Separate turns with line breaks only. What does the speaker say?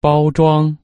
包装。